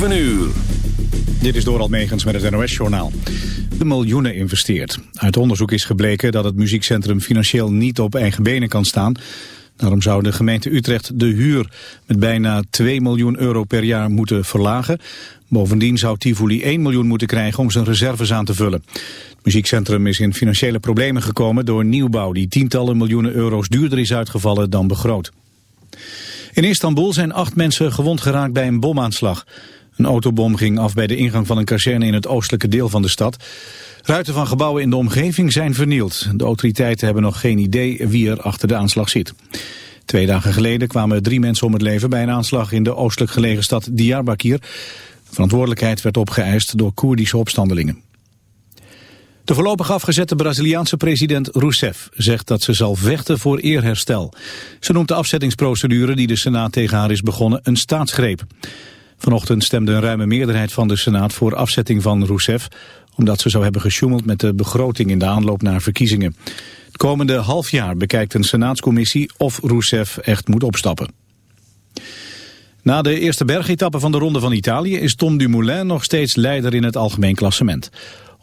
7 uur. Dit is Doral Megens met het NOS-journaal. De miljoenen investeert. Uit onderzoek is gebleken dat het muziekcentrum financieel niet op eigen benen kan staan. Daarom zou de gemeente Utrecht de huur met bijna 2 miljoen euro per jaar moeten verlagen. Bovendien zou Tivoli 1 miljoen moeten krijgen om zijn reserves aan te vullen. Het muziekcentrum is in financiële problemen gekomen door nieuwbouw... die tientallen miljoenen euro's duurder is uitgevallen dan begroot. In Istanbul zijn acht mensen gewond geraakt bij een bomaanslag. Een autobom ging af bij de ingang van een kazerne in het oostelijke deel van de stad. Ruiten van gebouwen in de omgeving zijn vernield. De autoriteiten hebben nog geen idee wie er achter de aanslag zit. Twee dagen geleden kwamen drie mensen om het leven bij een aanslag in de oostelijk gelegen stad Diyarbakir. Verantwoordelijkheid werd opgeëist door Koerdische opstandelingen. De voorlopig afgezette Braziliaanse president Rousseff zegt dat ze zal vechten voor eerherstel. Ze noemt de afzettingsprocedure die de Senaat tegen haar is begonnen een staatsgreep. Vanochtend stemde een ruime meerderheid van de Senaat voor afzetting van Rousseff... omdat ze zou hebben gesjoemeld met de begroting in de aanloop naar verkiezingen. Het komende half jaar bekijkt een Senaatscommissie of Rousseff echt moet opstappen. Na de eerste bergetappe van de Ronde van Italië is Tom Dumoulin nog steeds leider in het algemeen klassement.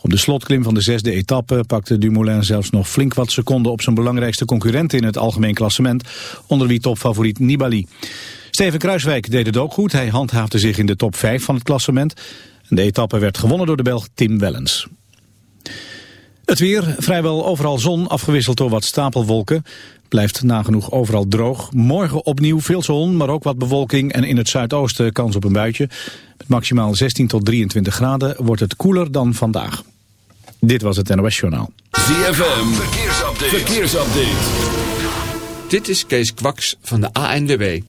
Op de slotklim van de zesde etappe pakte Dumoulin zelfs nog flink wat seconden op zijn belangrijkste concurrent in het algemeen klassement, onder wie topfavoriet Nibali. Steven Kruiswijk deed het ook goed, hij handhaafde zich in de top 5 van het klassement. De etappe werd gewonnen door de Belg Tim Wellens. Het weer, vrijwel overal zon, afgewisseld door wat stapelwolken. Blijft nagenoeg overal droog. Morgen opnieuw veel zon, maar ook wat bewolking en in het zuidoosten kans op een buitje. Met maximaal 16 tot 23 graden wordt het koeler dan vandaag. Dit was het NOS Journaal. ZFM, verkeersupdate. verkeersupdate. Dit is Kees Kwaks van de ANWB.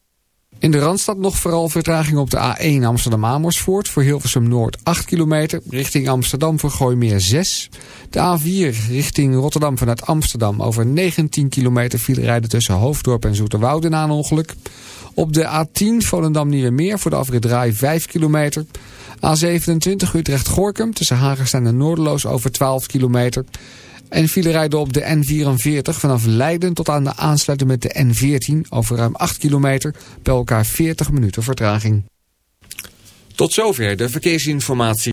In de Randstad nog vooral vertraging op de A1 Amsterdam-Amersfoort... voor Hilversum Noord 8 kilometer, richting Amsterdam voor Gooimeer 6. De A4 richting Rotterdam vanuit Amsterdam over 19 kilometer file rijden tussen Hoofddorp en Zoeterwoude na een ongeluk. Op de A10 Volendam Meer voor de afrit Draai 5 kilometer. A27 Utrecht-Gorkum tussen Hagerstein en Noorderloos over 12 kilometer... En file rijden op de N44 vanaf Leiden tot aan de aansluiting met de N14 over ruim 8 kilometer. Bij elkaar 40 minuten vertraging. Tot zover de verkeersinformatie.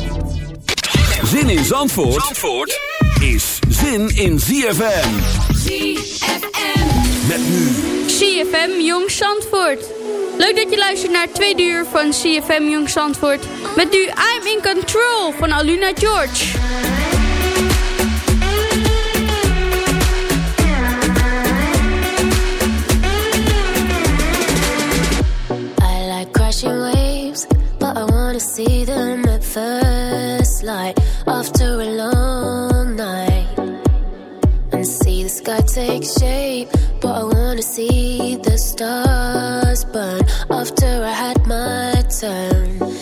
Zin in Zandvoort, Zandvoort is zin in ZFM. ZFM. Met nu. CFM Jong Zandvoort. Leuk dat je luistert naar het tweede uur van CFM Jong Zandvoort. Met nu I'm in Control van Aluna George. I like crashing waves, but I wanna see them at first light after a long night. And see the sky take shape, but I wanna see the stars burn after I had my turn.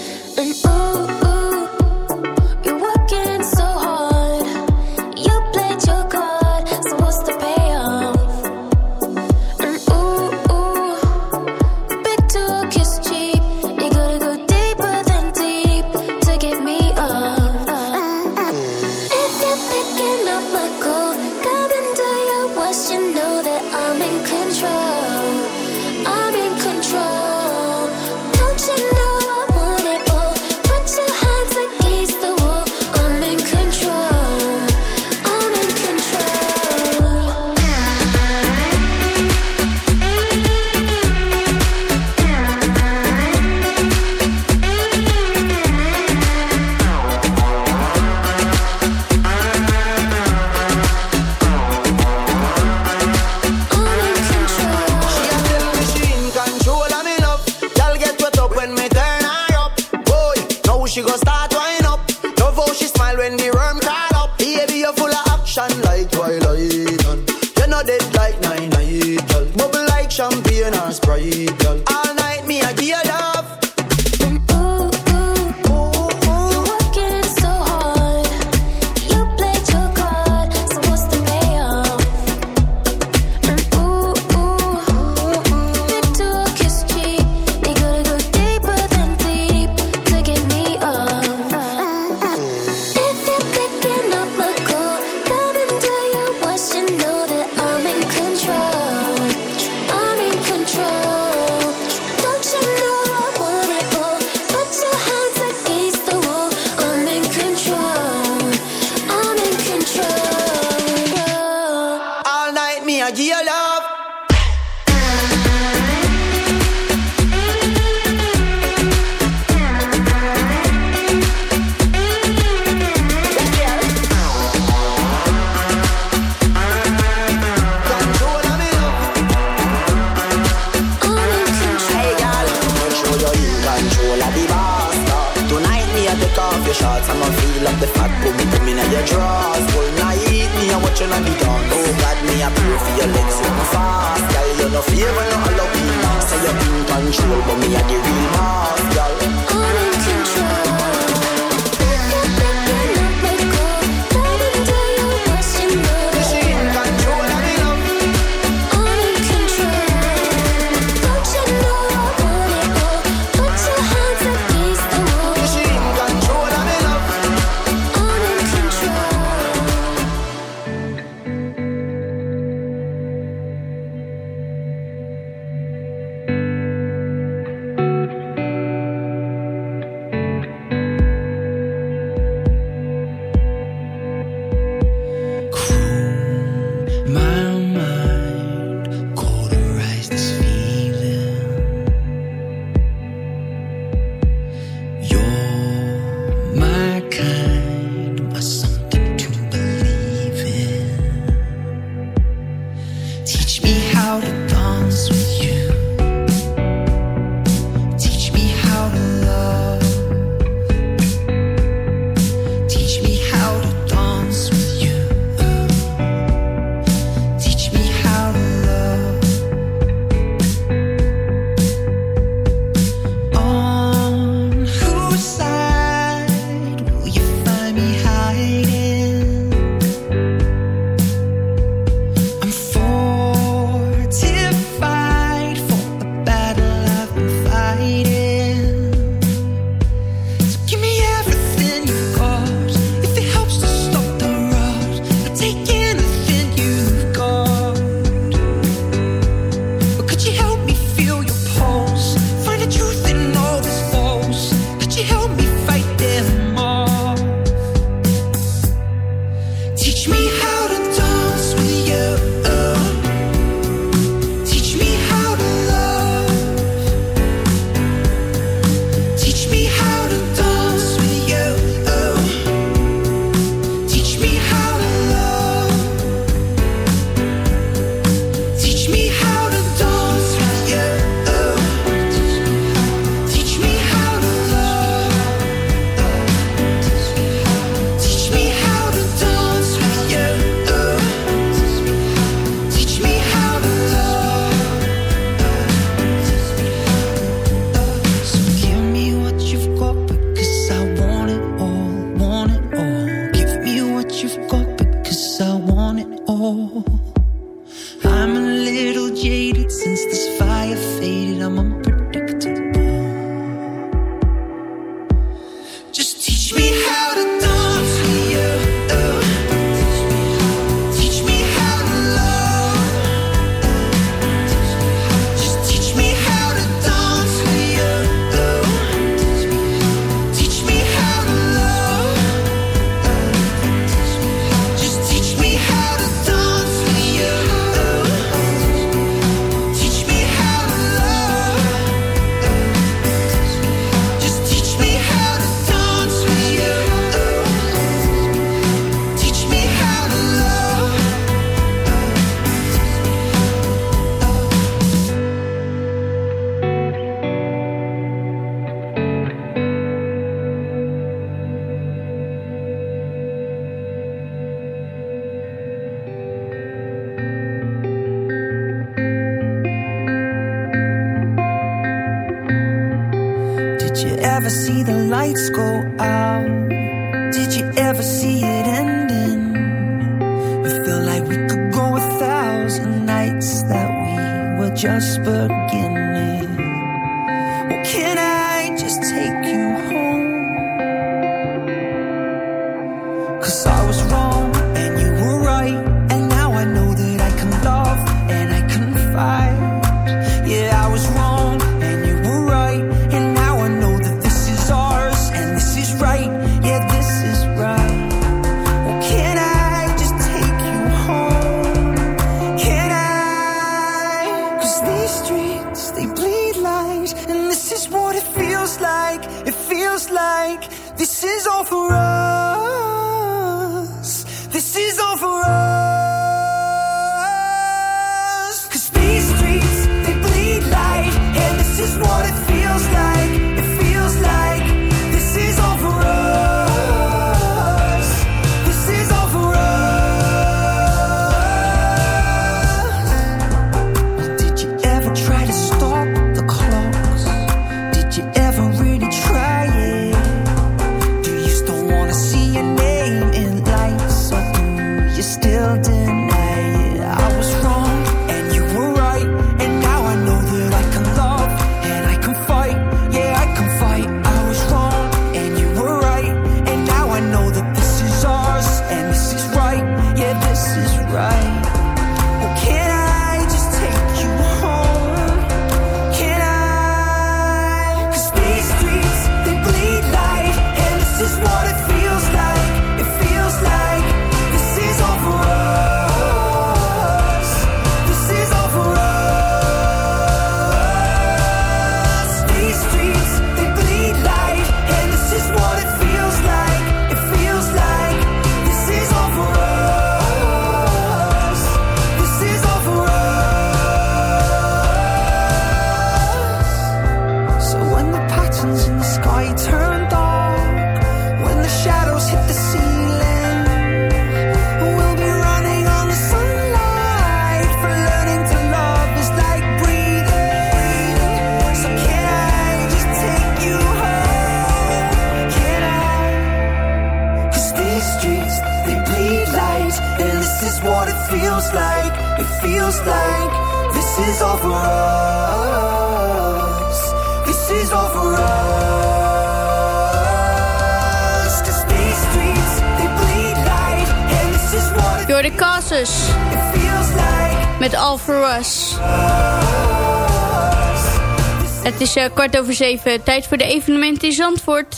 Het is eh, kwart over zeven. Tijd voor de evenementen in Zandvoort.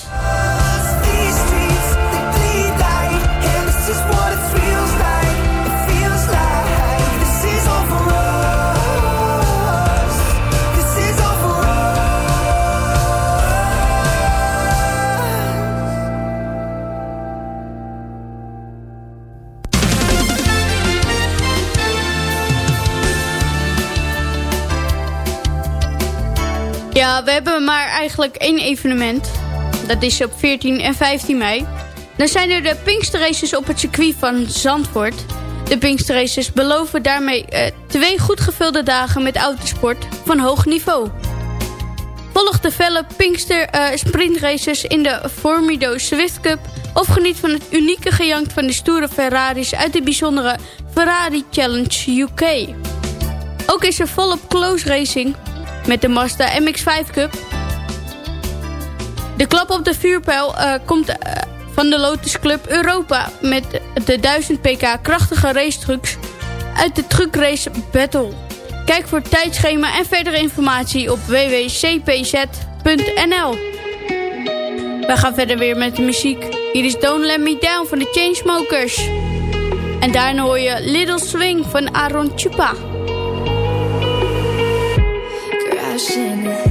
eigenlijk één evenement. Dat is op 14 en 15 mei. Dan zijn er de Pinkster Races op het circuit van Zandvoort. De Pinkster Races beloven daarmee eh, twee goed gevulde dagen met autosport van hoog niveau. Volg de felle Pinkster eh, Sprint Races in de Formido Swift Cup... of geniet van het unieke gejank van de stoere Ferraris... uit de bijzondere Ferrari Challenge UK. Ook is er volop close racing met de Mazda MX-5 Cup... De klap op de vuurpijl eh, komt eh, van de Lotus Club Europa... met de 1000 pk krachtige racetrucks uit de truckrace Battle. Kijk voor tijdschema en verdere informatie op www.cpz.nl. We gaan verder weer met de muziek. Hier is Don't Let Me Down van de Chainsmokers. En daarna hoor je Little Swing van Aaron Chupa. Crashing.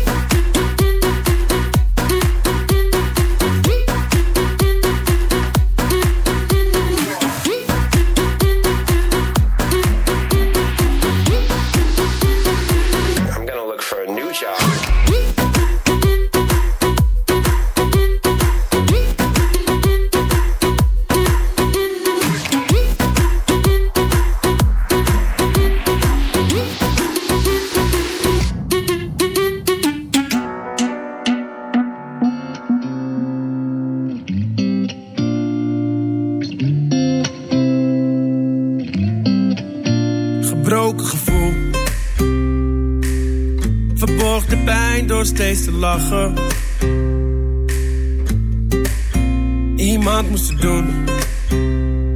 Iemand moest het doen.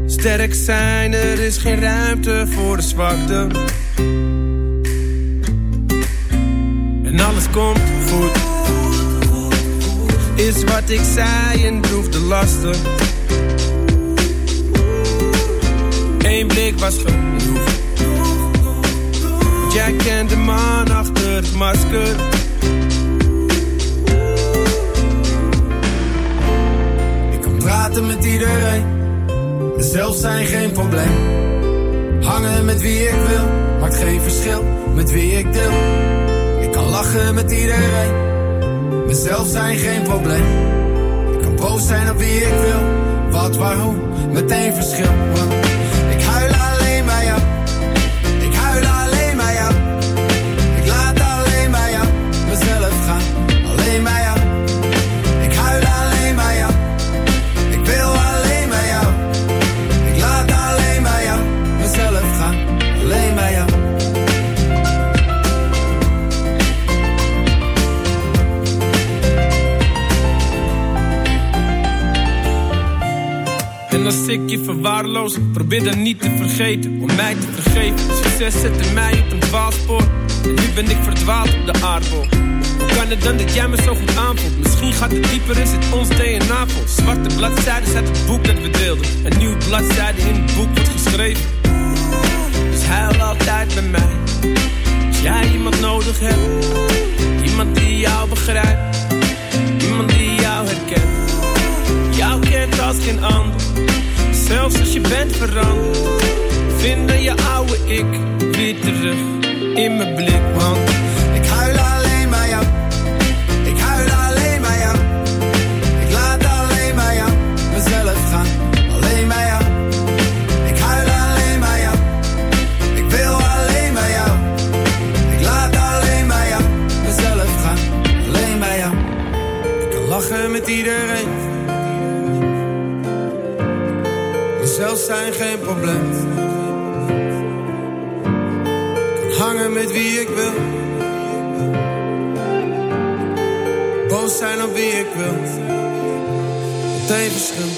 Sterk zijn, er is geen ruimte voor de zwakte. En alles komt goed. Is wat ik zei en droeg de lasten. Eén blik was genoeg. Jij kent de man achter het masker. Met iedereen. Mezelf zijn geen probleem. Hangen met wie ik wil, maakt geen verschil met wie ik deel. Ik kan lachen met iedereen. Mezelf zijn geen probleem. Ik kan boos zijn op wie ik wil. Wat, waar, hoe, meteen verschil. Ik je verwaarloos, probeer dan niet te vergeten om mij te vergeven. Succes zette mij op een dwaalspoor. En nu ben ik verdwaald op de aardbol. Hoe kan het dan dat jij me zo goed aanvoelt? Misschien gaat het dieper, is het ons DNA vol. Zwarte bladzijden uit het boek dat we deelden. Een nieuwe bladzijde in het boek wordt geschreven. Dus huil altijd bij mij. Als jij iemand nodig hebt. Iemand die jou begrijpt. Iemand die jou herkent. Jou kent als geen ander. Zelfs als je bent veranderd. Vinden je oude ik weer terug in mijn blik. Zijn geen probleem. Hangen met wie ik wil. Boos zijn op wie ik wil. Meteen verschil.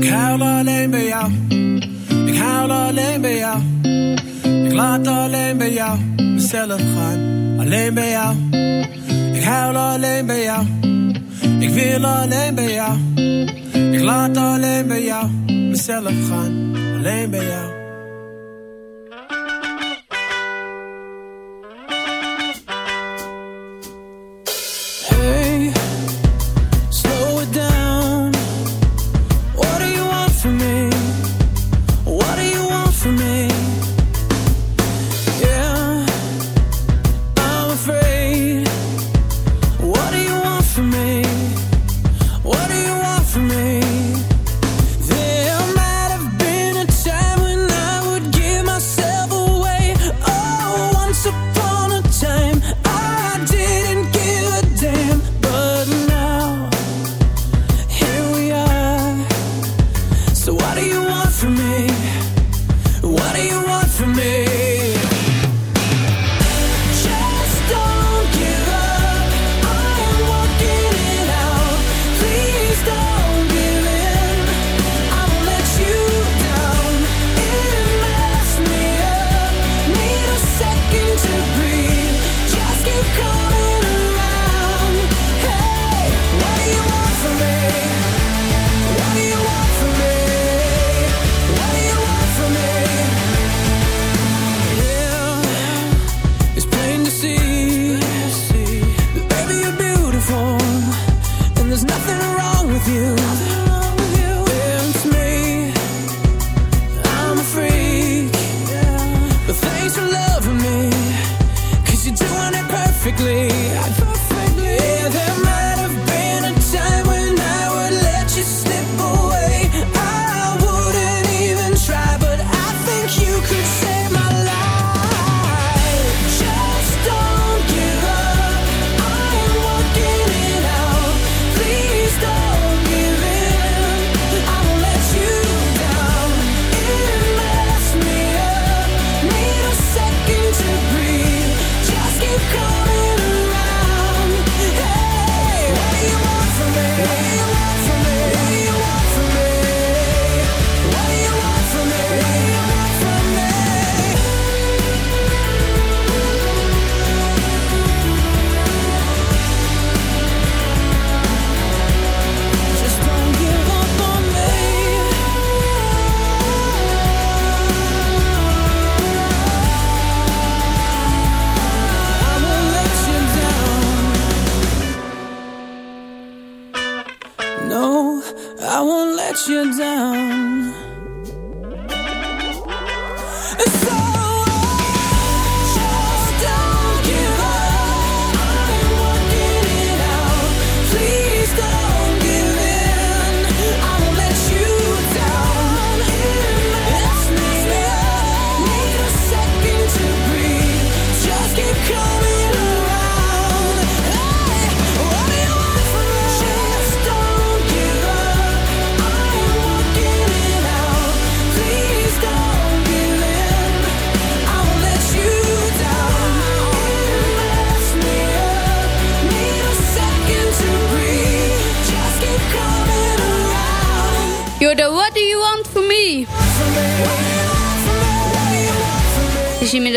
Ik huil alleen bij jou. Ik huil alleen bij jou. Ik laat alleen bij jou mezelf gaan. Alleen bij jou. Ik huil alleen bij jou. Ik wil alleen bij jou. Ik laat alleen bij jou mezelf gaan. Alleen bij jou.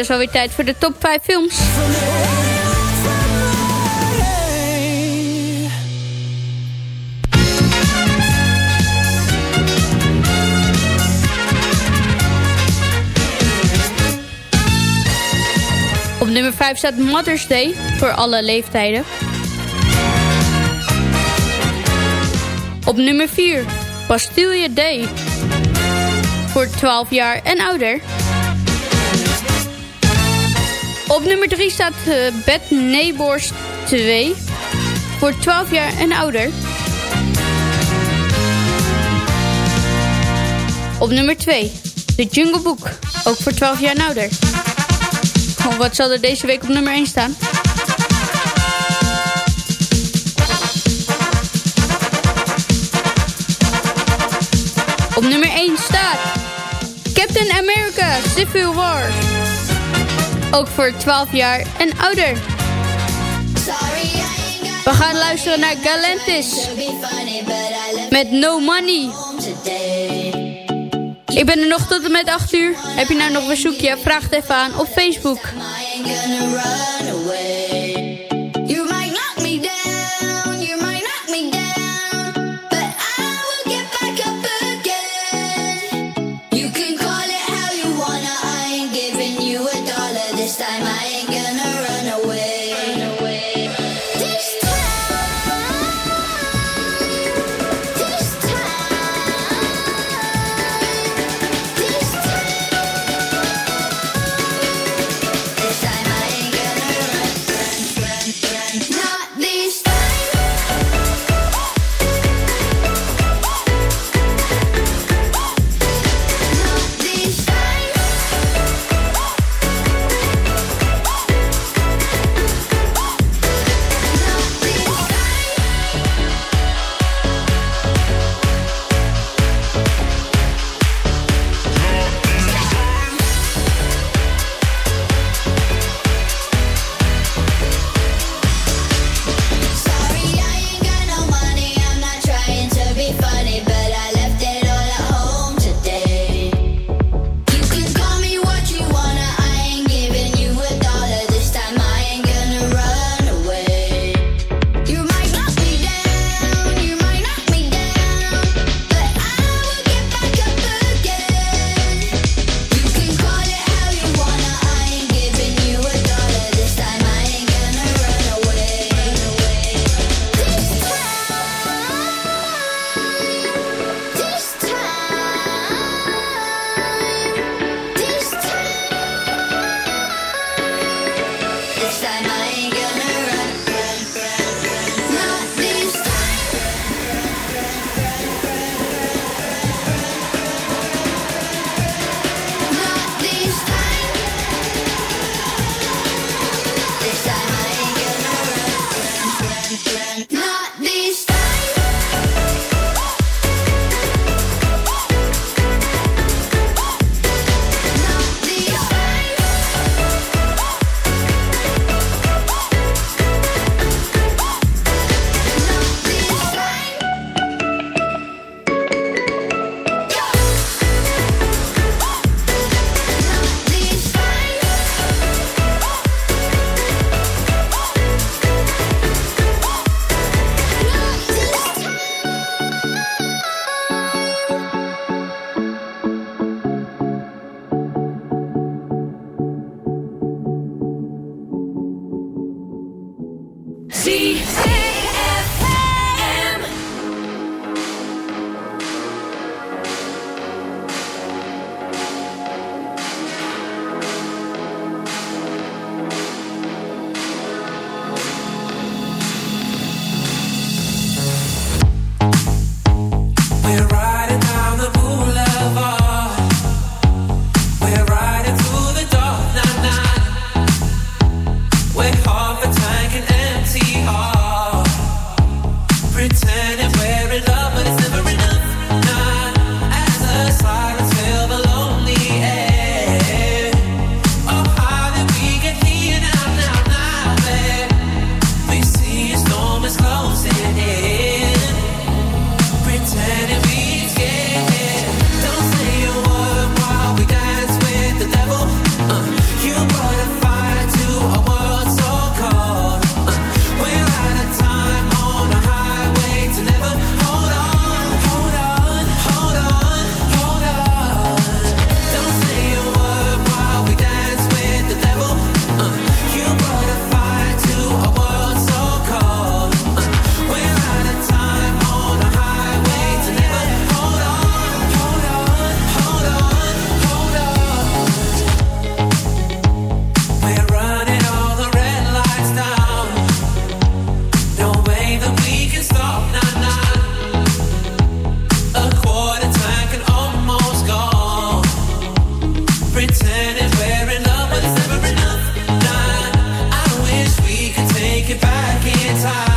is alweer tijd voor de top 5 films. Op nummer 5 staat Mother's Day voor alle leeftijden. Op nummer 4 Bastille Day voor 12 jaar en ouder. Op nummer 3 staat uh, Bad Neighbors 2. Voor 12 jaar en ouder. Op nummer 2, The Jungle Book. Ook voor 12 jaar en ouder. Oh, wat zal er deze week op nummer 1 staan? Op nummer 1 staat Captain America Civil War. Ook voor 12 jaar en ouder. We gaan luisteren naar Galantis. Met No Money. Ik ben er nog tot en met 8 uur. Heb je nou nog een zoekje? Vraag het even aan op Facebook. time.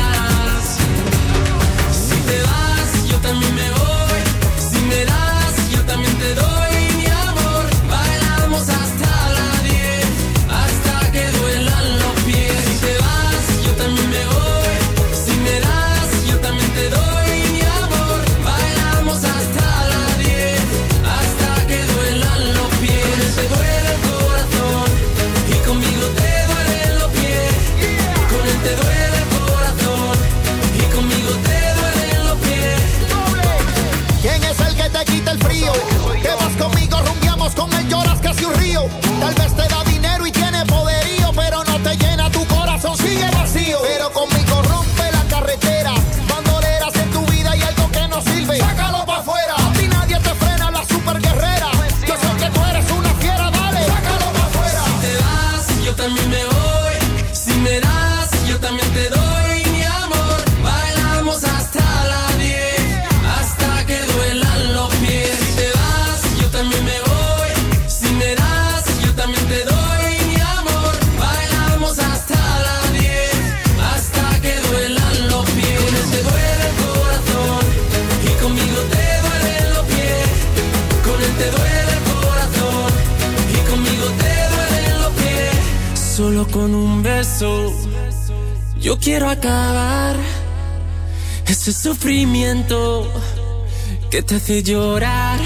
que te hace llorar.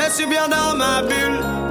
Je suis bien dans ma bulle.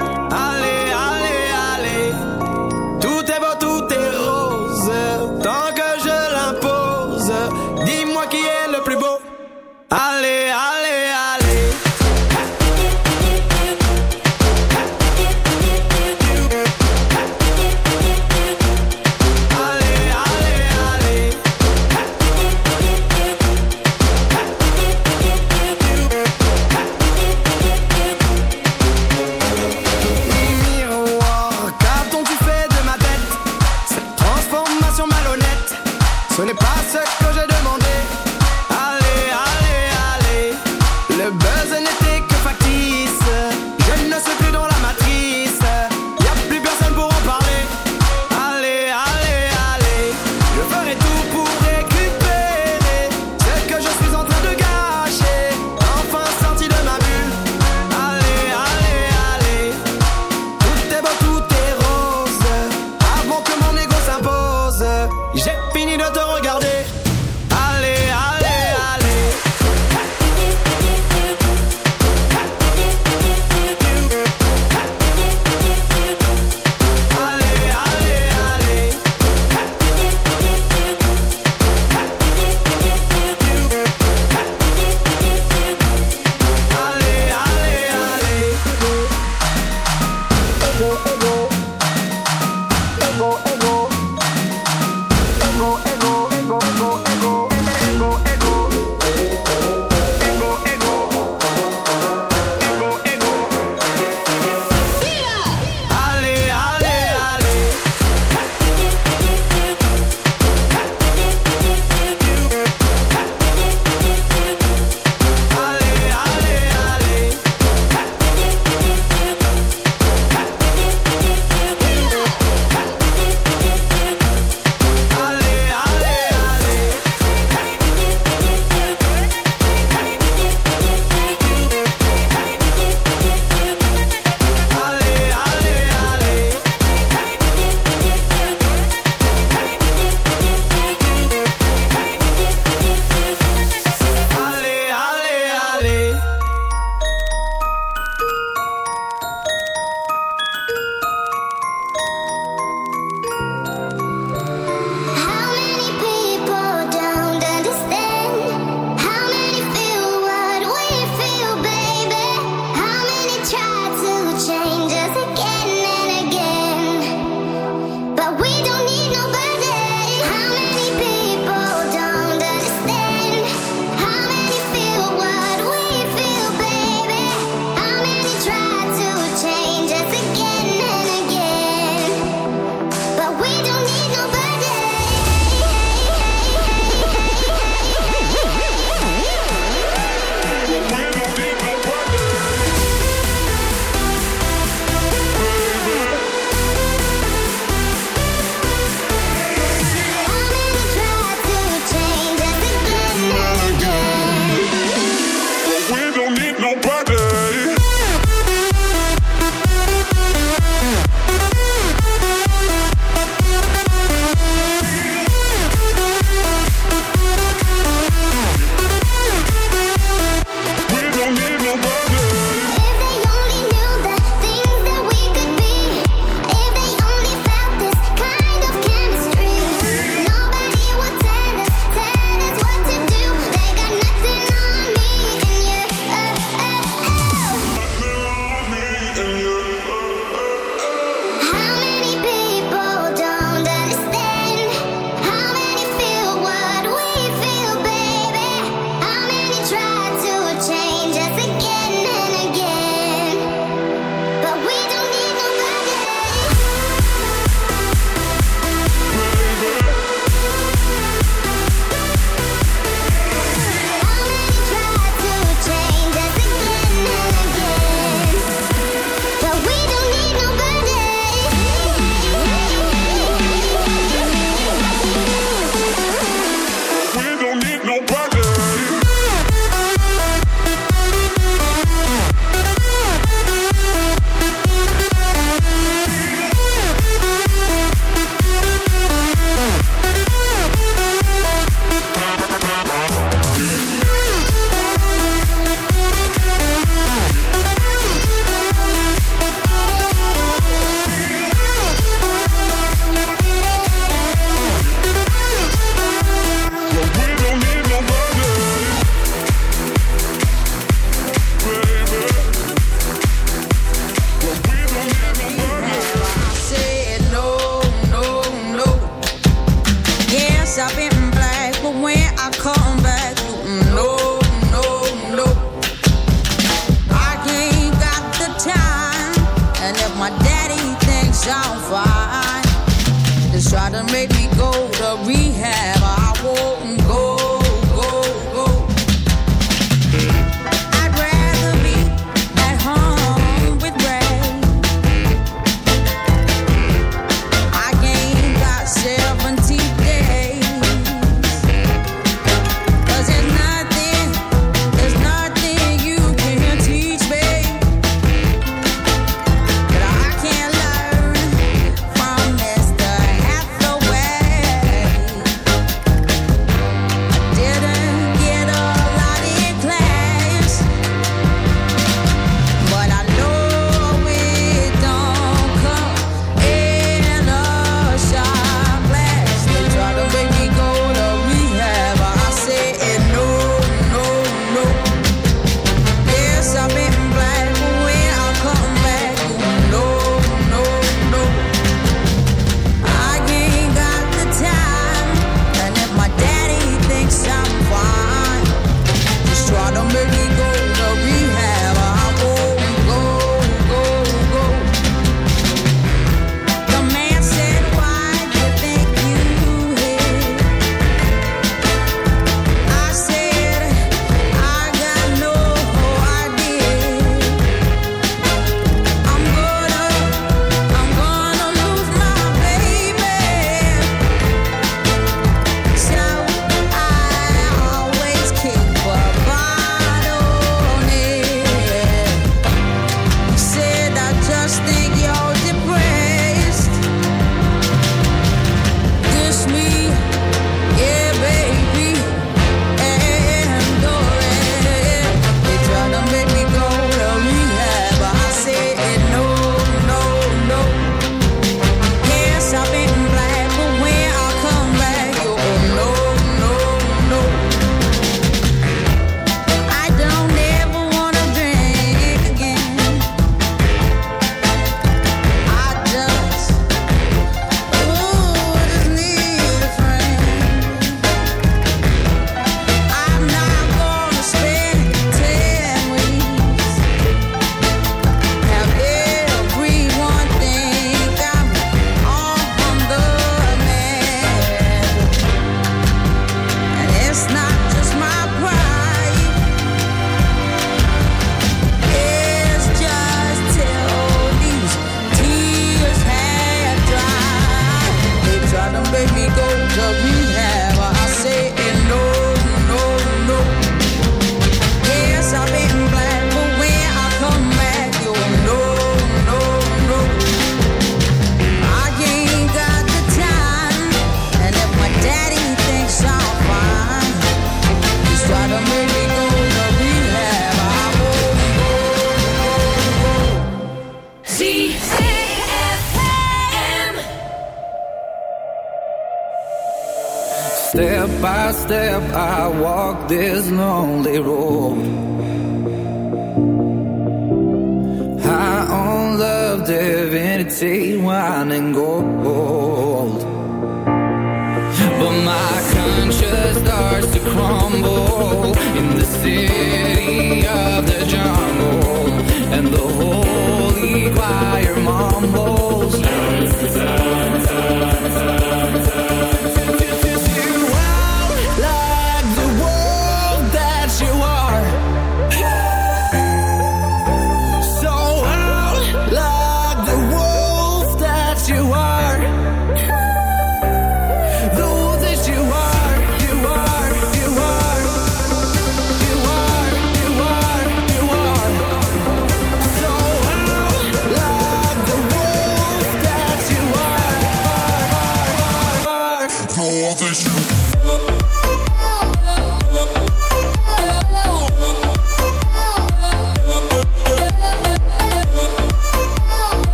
go to rehab.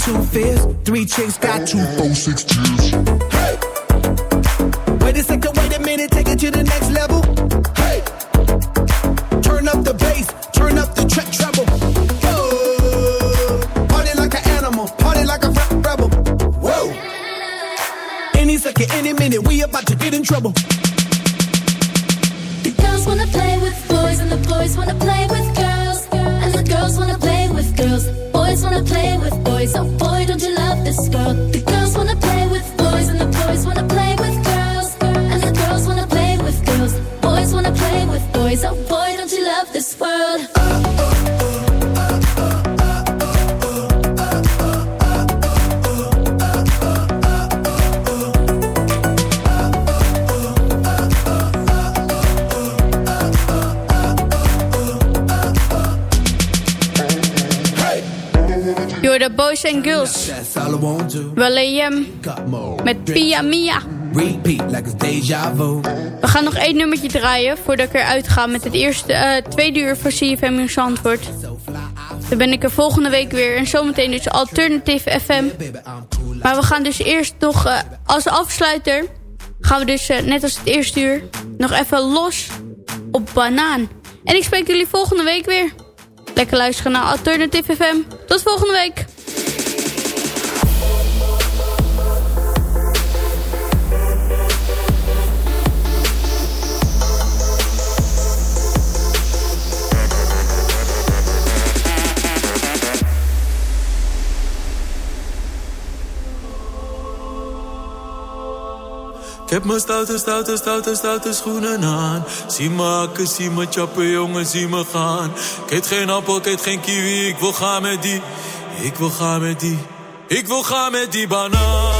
Two fears. Three chicks, got two, four, six tears. And Girls. William more. met Pia Mia. We gaan nog één nummertje draaien voordat ik eruit ga met het eerste eh, tweede uur van CFM in Zandvoort. Dan ben ik er volgende week weer en zometeen dus Alternative FM. Maar we gaan dus eerst nog eh, als afsluiter gaan we dus eh, net als het eerste uur nog even los op banaan. En ik spreek jullie volgende week weer. Lekker luisteren naar Alternative FM. Tot volgende week. Ik heb mijn stoute, stoute, stoute, stoute schoenen aan. Zie me hakken, zie me chappen, jongen, zie me gaan. Ik geen appel, ik geen kiwi, ik wil gaan met die. Ik wil gaan met die. Ik wil gaan met die banaan.